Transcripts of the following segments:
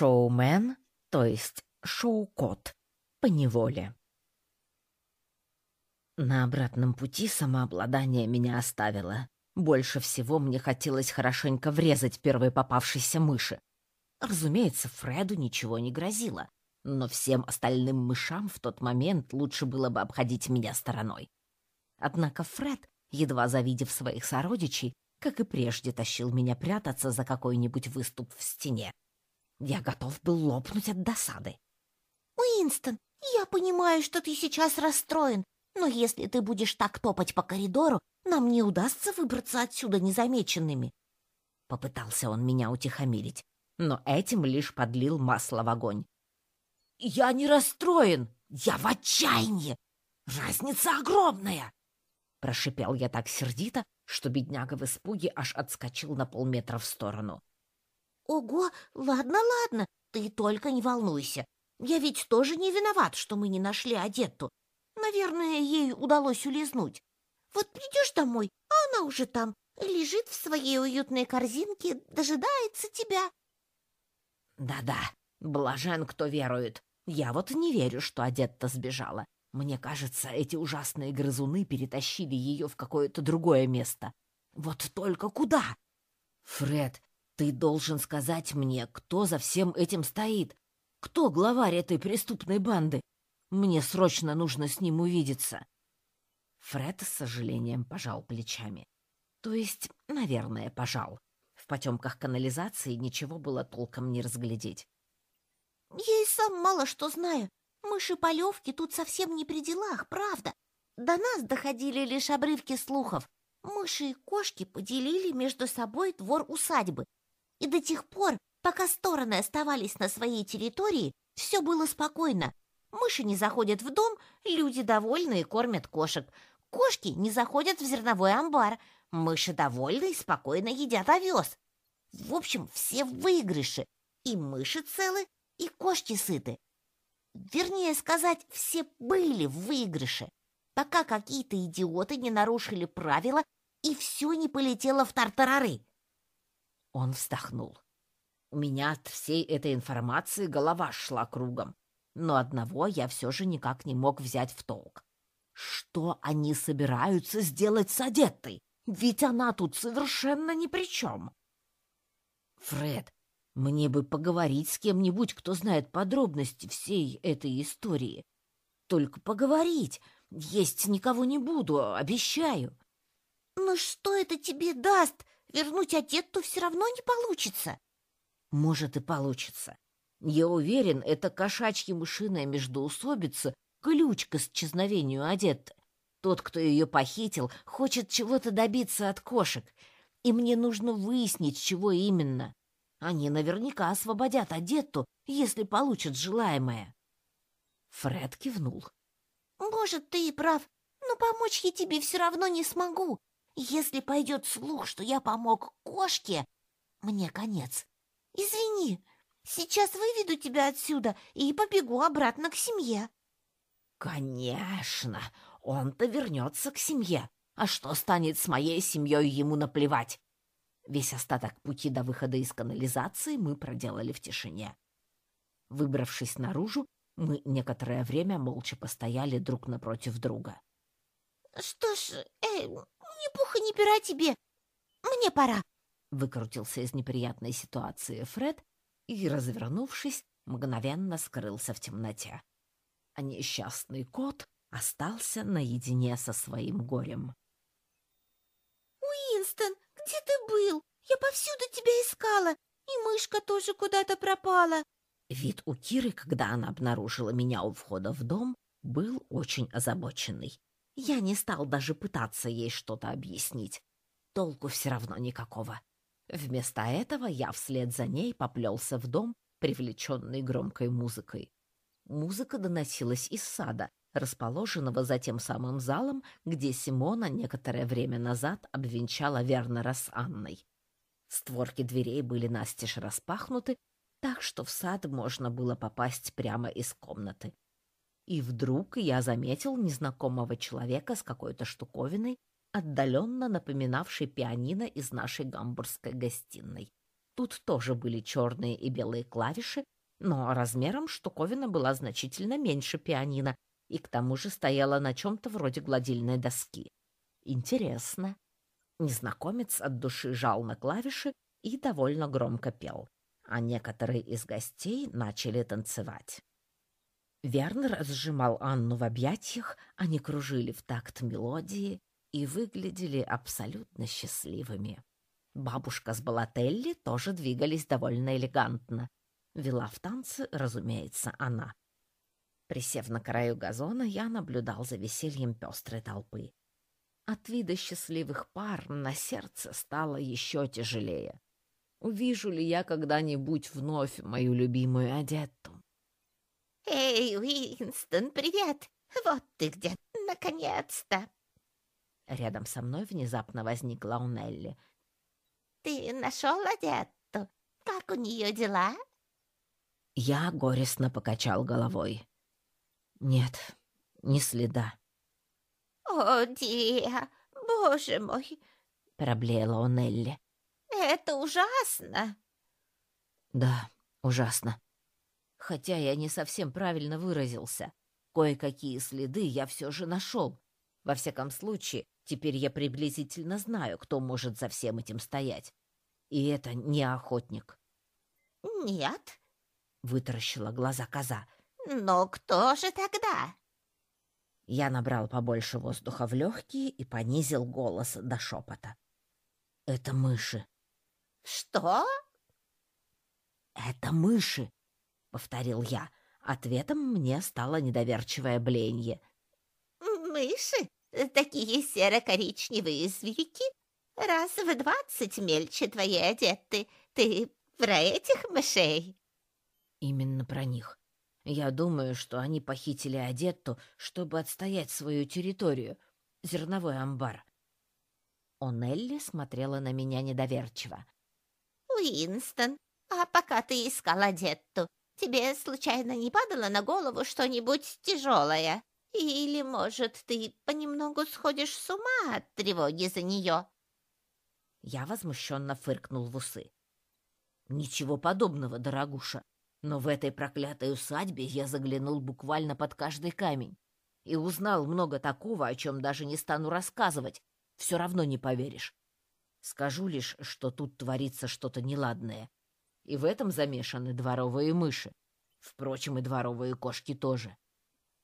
Шоумен, то есть шоу-кот, по неволе. На обратном пути самообладание меня оставило. Больше всего мне хотелось хорошенько врезать первой попавшейся мыши. Разумеется, Фреду ничего не грозило, но всем остальным мышам в тот момент лучше было бы обходить меня стороной. Однако Фред, едва завидев своих сородичей, как и прежде тащил меня прятаться за какой-нибудь выступ в стене. Я готов был лопнуть от досады. «Уинстон, я понимаю, что ты сейчас расстроен, но если ты будешь так топать по коридору, нам не удастся выбраться отсюда незамеченными». Попытался он меня утихомирить, но этим лишь подлил масло в огонь. «Я не расстроен, я в отчаянии! Разница огромная!» Прошипел я так сердито, что бедняга в испуге аж отскочил на полметра в сторону. «Ого, ладно, ладно, ты только не волнуйся. Я ведь тоже не виноват, что мы не нашли Одетту. Наверное, ей удалось улизнуть. Вот придешь домой, а она уже там, лежит в своей уютной корзинке, дожидается тебя. Да-да, блажен, кто верует. Я вот не верю, что Одетта сбежала. Мне кажется, эти ужасные грызуны перетащили ее в какое-то другое место. Вот только куда? Фред, ты должен сказать мне, кто за всем этим стоит. Кто главарь этой преступной банды? Мне срочно нужно с ним увидеться. Фред с сожалением пожал плечами. То есть, наверное, пожал. В потемках канализации ничего было толком не разглядеть. Я и сам мало что знаю. Мыши-полевки тут совсем не при делах, правда. До нас доходили лишь обрывки слухов. Мыши и кошки поделили между собой двор усадьбы. И до тех пор, пока стороны оставались на своей территории, все было спокойно. Мыши не заходят в дом, люди довольны и кормят кошек. Кошки не заходят в зерновой амбар, мыши довольны и спокойно едят овес. В общем, все в выигрыше. И мыши целы, и кошки сыты. Вернее сказать, все были в выигрыше, пока какие-то идиоты не нарушили правила и все не полетело в тартарары. Он вздохнул. У меня от всей этой информации голова шла кругом но одного я все же никак не мог взять в толк. Что они собираются сделать с Одеттой? Ведь она тут совершенно ни при чем. Фред, мне бы поговорить с кем-нибудь, кто знает подробности всей этой истории. Только поговорить. Есть никого не буду, обещаю. Но что это тебе даст? Вернуть Одетту все равно не получится. Может и получится. Я уверен, это кошачья мышиная междоусобица — ключ к исчезновению Одетты. Тот, кто ее похитил, хочет чего-то добиться от кошек, и мне нужно выяснить, чего именно. Они наверняка освободят Одетту, если получат желаемое. Фред кивнул. «Может, ты и прав, но помочь я тебе все равно не смогу. Если пойдет слух, что я помог кошке, мне конец. Извини, Сейчас выведу тебя отсюда и побегу обратно к семье. Конечно, он-то вернется к семье. А что станет с моей семьей, ему наплевать. Весь остаток пути до выхода из канализации мы проделали в тишине. Выбравшись наружу, мы некоторое время молча постояли друг напротив друга. — Что ж, э, ни пуха, ни пера тебе. Мне пора. Выкрутился из неприятной ситуации Фред и, развернувшись, мгновенно скрылся в темноте. А несчастный кот остался наедине со своим горем. «Уинстон, где ты был? Я повсюду тебя искала, и мышка тоже куда-то пропала». Вид у Киры, когда она обнаружила меня у входа в дом, был очень озабоченный. Я не стал даже пытаться ей что-то объяснить. Толку все равно никакого. Вместо этого я вслед за ней поплелся в дом, привлеченный громкой музыкой. Музыка доносилась из сада, расположенного за тем самым залом, где Симона некоторое время назад обвенчала Вернера с Анной. Створки дверей были настежь распахнуты, так что в сад можно было попасть прямо из комнаты. И вдруг я заметил незнакомого человека с какой-то штуковиной, отдаленно напоминавший пианино из нашей гамбургской гостиной. Тут тоже были черные и белые клавиши, но размером штуковина была значительно меньше пианино и к тому же стояла на чем-то вроде гладильной доски. Интересно. Незнакомец от души жал на клавиши и довольно громко пел, а некоторые из гостей начали танцевать. Вернер сжимал Анну в объятиях, они кружили в такт мелодии и выглядели абсолютно счастливыми. Бабушка с Балателли тоже двигались довольно элегантно. Вела в танцы, разумеется, она. Присев на краю газона, я наблюдал за весельем пестрой толпы. От вида счастливых пар на сердце стало еще тяжелее. Увижу ли я когда-нибудь вновь мою любимую Адетту? «Эй, Уинстон, привет! Вот ты где, наконец-то!» Рядом со мной внезапно возник Лаунелли. «Ты нашел Адетту? Как у нее дела?» Я горестно покачал головой. «Нет, ни следа». «О, Диа, боже мой!» — проблеяла Онелли. «Это ужасно!» «Да, ужасно. Хотя я не совсем правильно выразился. Кое-какие следы я все же нашел. Во всяком случае, теперь я приблизительно знаю, кто может за всем этим стоять. И это не охотник. «Нет», — вытаращила глаза коза. «Но кто же тогда?» Я набрал побольше воздуха в легкие и понизил голос до шепота. «Это мыши». «Что?» «Это мыши», — повторил я. Ответом мне стало недоверчивое бленье. «Мыши? Такие серо-коричневые зверьки? Раз в двадцать мельче твои одеты. Ты про этих мышей?» «Именно про них. Я думаю, что они похитили Адетту, чтобы отстоять свою территорию. Зерновой амбар». Онелли смотрела на меня недоверчиво. «Уинстон, а пока ты искал Адетту, Тебе случайно не падало на голову что-нибудь тяжелое? Или, может, ты понемногу сходишь с ума от тревоги за нее?» Я возмущенно фыркнул в усы. «Ничего подобного, дорогуша. Но в этой проклятой усадьбе я заглянул буквально под каждый камень и узнал много такого, о чем даже не стану рассказывать. Все равно не поверишь. Скажу лишь, что тут творится что-то неладное и в этом замешаны дворовые мыши. Впрочем, и дворовые кошки тоже.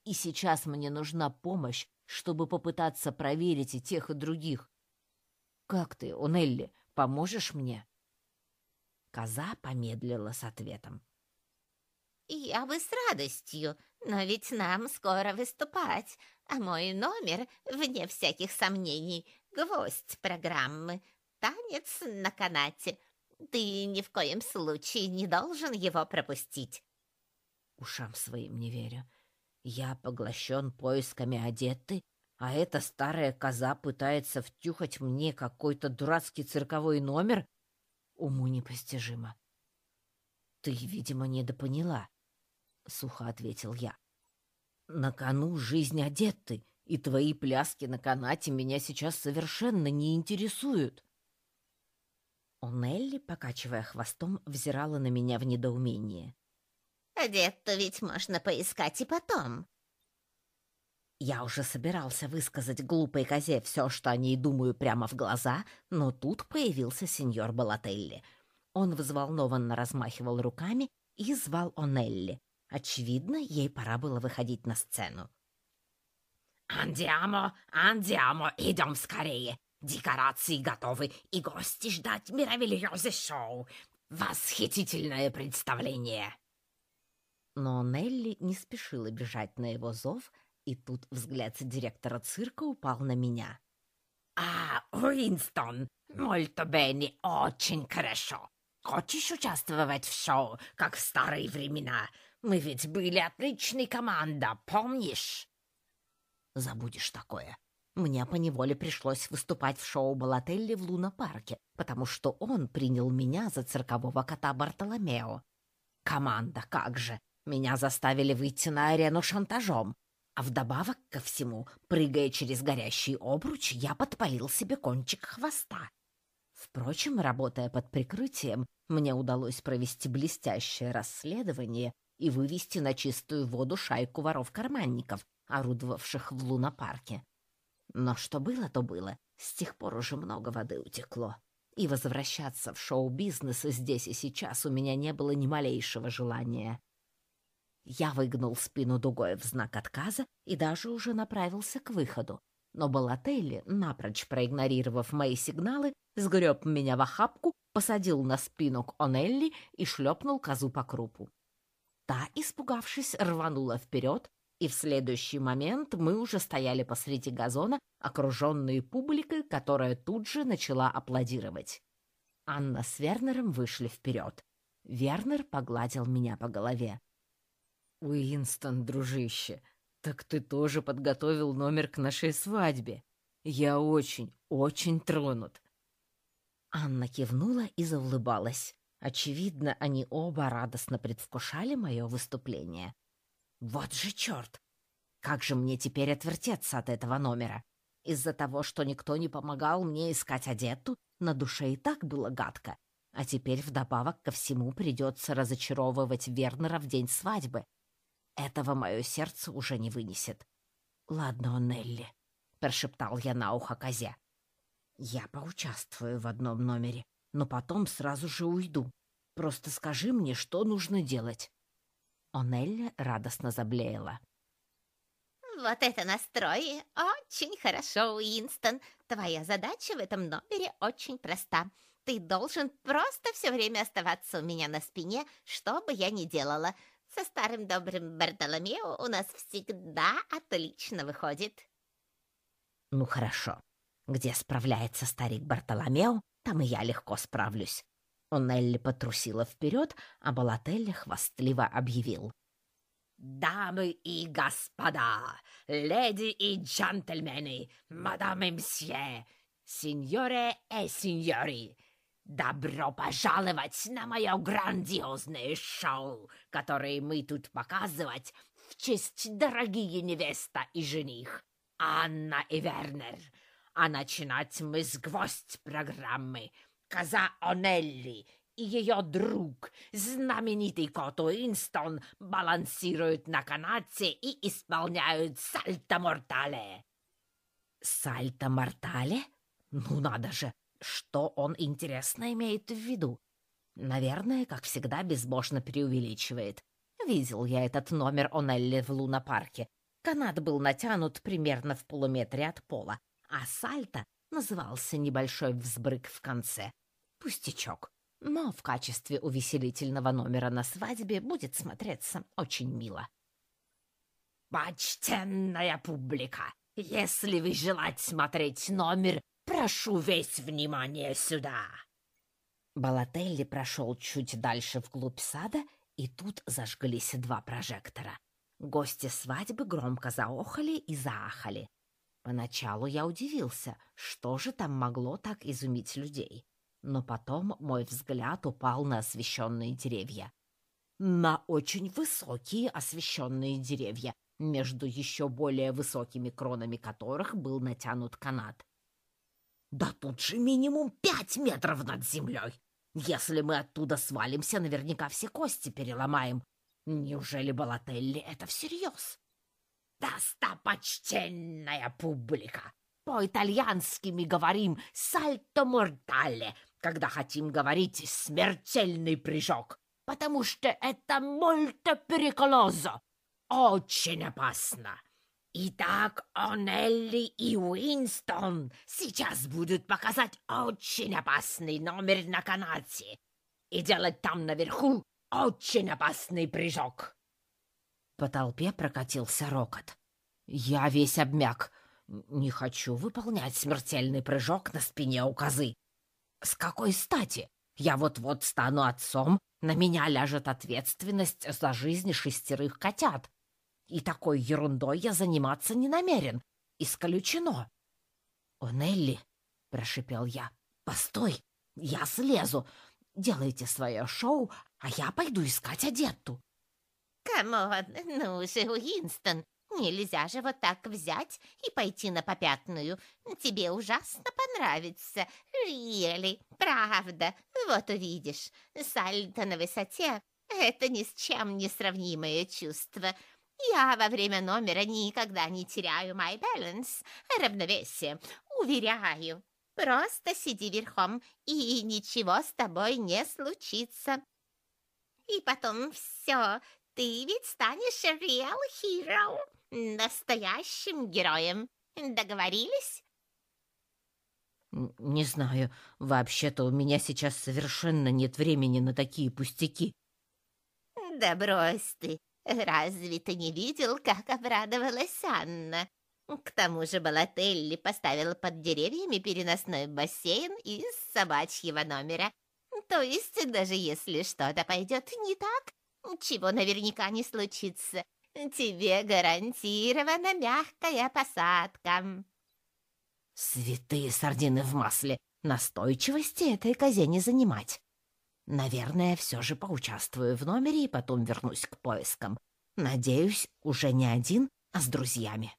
И сейчас мне нужна помощь, чтобы попытаться проверить и тех, и других. Как ты, Онелли, поможешь мне?» Коза помедлила с ответом. «Я бы с радостью, но ведь нам скоро выступать, а мой номер, вне всяких сомнений, гвоздь программы, танец на канате, ты ни в коем случае не должен его пропустить. Ушам своим не верю. Я поглощен поисками одеты, а эта старая коза пытается втюхать мне какой-то дурацкий цирковой номер? Уму непостижимо. Ты, видимо, недопоняла, — сухо ответил я. На кону жизнь одеты, и твои пляски на канате меня сейчас совершенно не интересуют. Нелли, покачивая хвостом, взирала на меня в недоумении. «Одетто ведь можно поискать и потом». Я уже собирался высказать глупой козе все, что о ней думаю прямо в глаза, но тут появился сеньор Балателли. Он взволнованно размахивал руками и звал Онелли. Очевидно, ей пора было выходить на сцену. «Андиамо, андиамо, идем скорее! Декорации готовы, и гости ждать мировильёзе шоу. Восхитительное представление!» Но Нелли не спешила бежать на его зов, и тут взгляд директора цирка упал на меня. «А, Уинстон, мольто бенни, очень хорошо. Хочешь участвовать в шоу, как в старые времена? Мы ведь были отличной команда, помнишь?» «Забудешь такое», мне поневоле пришлось выступать в шоу Балателли в Луна-парке, потому что он принял меня за циркового кота Бартоломео. Команда, как же! Меня заставили выйти на арену шантажом. А вдобавок ко всему, прыгая через горящий обруч, я подпалил себе кончик хвоста. Впрочем, работая под прикрытием, мне удалось провести блестящее расследование и вывести на чистую воду шайку воров-карманников, орудовавших в лунопарке. Но что было, то было. С тех пор уже много воды утекло. И возвращаться в шоу-бизнес здесь и сейчас у меня не было ни малейшего желания. Я выгнул спину дугой в знак отказа и даже уже направился к выходу. Но Балателли, напрочь проигнорировав мои сигналы, сгреб меня в охапку, посадил на спину к Онелли и шлепнул козу по крупу. Та, испугавшись, рванула вперед, и в следующий момент мы уже стояли посреди газона, окруженные публикой, которая тут же начала аплодировать. Анна с Вернером вышли вперед. Вернер погладил меня по голове. «Уинстон, дружище, так ты тоже подготовил номер к нашей свадьбе. Я очень, очень тронут». Анна кивнула и заулыбалась. Очевидно, они оба радостно предвкушали мое выступление. «Вот же черт! Как же мне теперь отвертеться от этого номера? Из-за того, что никто не помогал мне искать одету, на душе и так было гадко. А теперь вдобавок ко всему придется разочаровывать Вернера в день свадьбы. Этого мое сердце уже не вынесет. «Ладно, Нелли», — прошептал я на ухо козе. «Я поучаствую в одном номере, но потом сразу же уйду. Просто скажи мне, что нужно делать». Онелли радостно заблеяла. Вот это настрой! Очень хорошо, Уинстон. Твоя задача в этом номере очень проста. Ты должен просто все время оставаться у меня на спине, что бы я ни делала. Со старым добрым Бартоломео у нас всегда отлично выходит. Ну хорошо. Где справляется старик Бартоломео, там и я легко справлюсь. Онелли потрусила вперед, а Балателли хвастливо объявил. «Дамы и господа, леди и джентльмены, мадам и мсье, сеньоре и сеньори, добро пожаловать на мое грандиозное шоу, которое мы тут показывать в честь дорогие невеста и жених, Анна и Вернер. А начинать мы с гвоздь программы «Коза Онелли» и ее друг, знаменитый кот Уинстон, балансируют на канате и исполняют сальто-мортале. Сальто-мортале? Ну надо же, что он, интересно, имеет в виду? Наверное, как всегда, безбожно преувеличивает. Видел я этот номер Онелли в лунопарке. Канат был натянут примерно в полуметре от пола, а сальто назывался небольшой взбрык в конце. Пустячок но в качестве увеселительного номера на свадьбе будет смотреться очень мило. «Почтенная публика, если вы желаете смотреть номер, прошу весь внимание сюда!» Балателли прошел чуть дальше вглубь сада, и тут зажглись два прожектора. Гости свадьбы громко заохали и заахали. Поначалу я удивился, что же там могло так изумить людей но потом мой взгляд упал на освещенные деревья. На очень высокие освещенные деревья, между еще более высокими кронами которых был натянут канат. «Да тут же минимум пять метров над землей! Если мы оттуда свалимся, наверняка все кости переломаем. Неужели Балателли это всерьез?» «Достопочтенная публика! По-итальянски мы говорим «сальто мортале», когда хотим говорить «смертельный прыжок», потому что это мольто периколозо, очень опасно. Итак, Онелли и Уинстон сейчас будут показать очень опасный номер на канате и делать там наверху очень опасный прыжок. По толпе прокатился рокот. Я весь обмяк. Не хочу выполнять смертельный прыжок на спине у козы. С какой стати? Я вот-вот стану отцом, на меня ляжет ответственность за жизнь шестерых котят. И такой ерундой я заниматься не намерен. Исключено. «О, Нелли!» — прошипел я. «Постой! Я слезу! Делайте свое шоу, а я пойду искать одетту!» «Come on, ну же, Уинстон, Нельзя же вот так взять и пойти на попятную. Тебе ужасно понравится. Really, правда. Вот увидишь. Сальто на высоте — это ни с чем не сравнимое чувство. Я во время номера никогда не теряю my balance, равновесие. Уверяю. Просто сиди верхом, и ничего с тобой не случится. И потом все, ты ведь станешь real hero, настоящим героем. Договорились? Не знаю, вообще-то у меня сейчас совершенно нет времени на такие пустяки. Да брось ты, разве ты не видел, как обрадовалась Анна? К тому же Балателли поставил под деревьями переносной бассейн из собачьего номера. То есть, даже если что-то пойдет не так, чего наверняка не случится, тебе гарантирована мягкая посадка. Святые сардины в масле. Настойчивости этой козе не занимать. Наверное, все же поучаствую в номере и потом вернусь к поискам. Надеюсь, уже не один, а с друзьями.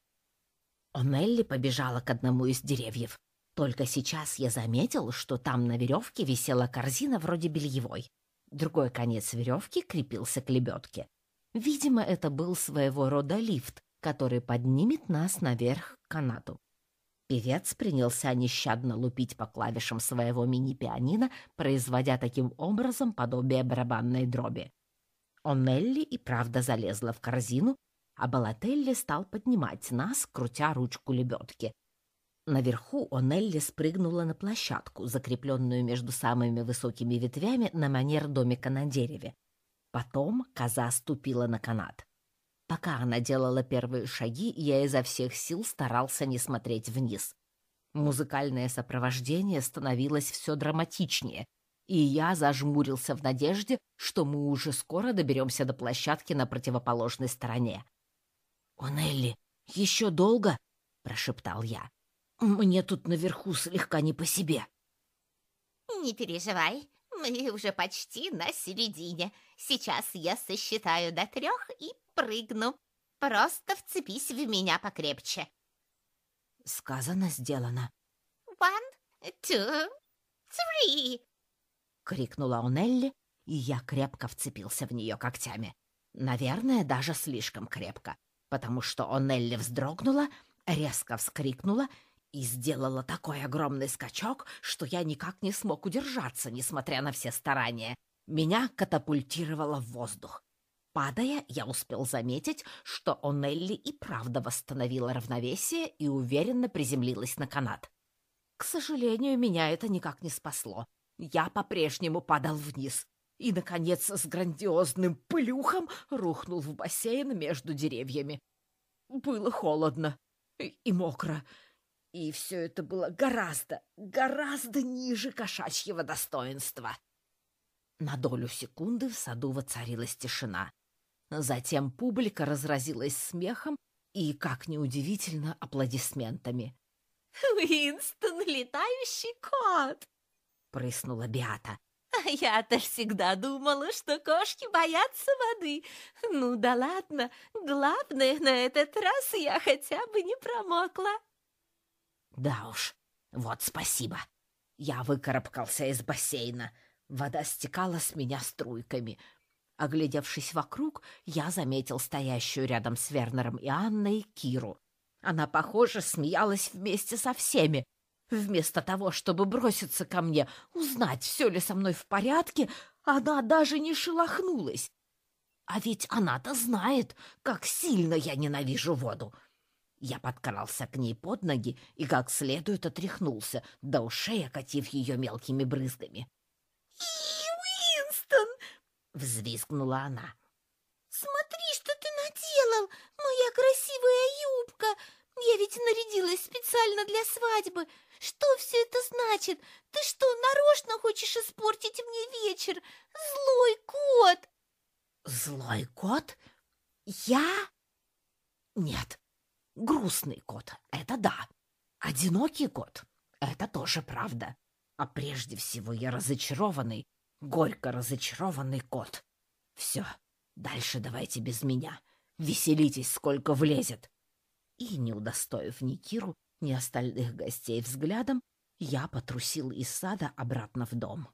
Онелли побежала к одному из деревьев. Только сейчас я заметил, что там на веревке висела корзина вроде бельевой. Другой конец веревки крепился к лебедке. Видимо, это был своего рода лифт, который поднимет нас наверх к канату. Певец принялся нещадно лупить по клавишам своего мини-пианино, производя таким образом подобие барабанной дроби. Онелли и правда залезла в корзину, а Балателли стал поднимать нас, крутя ручку лебедки. Наверху Онелли спрыгнула на площадку, закрепленную между самыми высокими ветвями на манер домика на дереве. Потом коза ступила на канат. Пока она делала первые шаги, я изо всех сил старался не смотреть вниз. Музыкальное сопровождение становилось все драматичнее, и я зажмурился в надежде, что мы уже скоро доберемся до площадки на противоположной стороне. «О, Нелли, еще долго?» — прошептал я. «Мне тут наверху слегка не по себе». «Не переживай, мы уже почти на середине. Сейчас я сосчитаю до трех и прыгну. Просто вцепись в меня покрепче». Сказано, сделано. «One, two, three!» — крикнула Онелли, и я крепко вцепился в нее когтями. Наверное, даже слишком крепко потому что Онелли вздрогнула, резко вскрикнула и сделала такой огромный скачок, что я никак не смог удержаться, несмотря на все старания. Меня катапультировало в воздух. Падая, я успел заметить, что Онелли и правда восстановила равновесие и уверенно приземлилась на канат. К сожалению, меня это никак не спасло. Я по-прежнему падал вниз и, наконец, с грандиозным плюхом рухнул в бассейн между деревьями. Было холодно и мокро, и все это было гораздо, гораздо ниже кошачьего достоинства. На долю секунды в саду воцарилась тишина. Затем публика разразилась смехом и, как неудивительно, аплодисментами. «Уинстон, летающий кот!» — прыснула Биата. А я-то всегда думала, что кошки боятся воды. Ну да ладно, главное, на этот раз я хотя бы не промокла. Да уж, вот спасибо. Я выкарабкался из бассейна. Вода стекала с меня струйками. Оглядевшись вокруг, я заметил стоящую рядом с Вернером и Анной Киру. Она, похоже, смеялась вместе со всеми, Вместо того, чтобы броситься ко мне, узнать, все ли со мной в порядке, она даже не шелохнулась. А ведь она-то знает, как сильно я ненавижу воду. Я подкрался к ней под ноги и как следует отряхнулся, до ушей окатив ее мелкими брызгами. «И, Уинстон!» — взвизгнула она. «Смотри, что ты наделал, моя красивая юбка! Я ведь нарядилась специально для свадьбы!» Что все это значит? Ты что, нарочно хочешь испортить мне вечер? Злой кот!» «Злой кот? Я? Нет, грустный кот — это да. Одинокий кот — это тоже правда. А прежде всего я разочарованный, горько разочарованный кот. Все, дальше давайте без меня. Веселитесь, сколько влезет!» И, не удостоив ни Киру, ни остальных гостей взглядом, я потрусил из сада обратно в дом.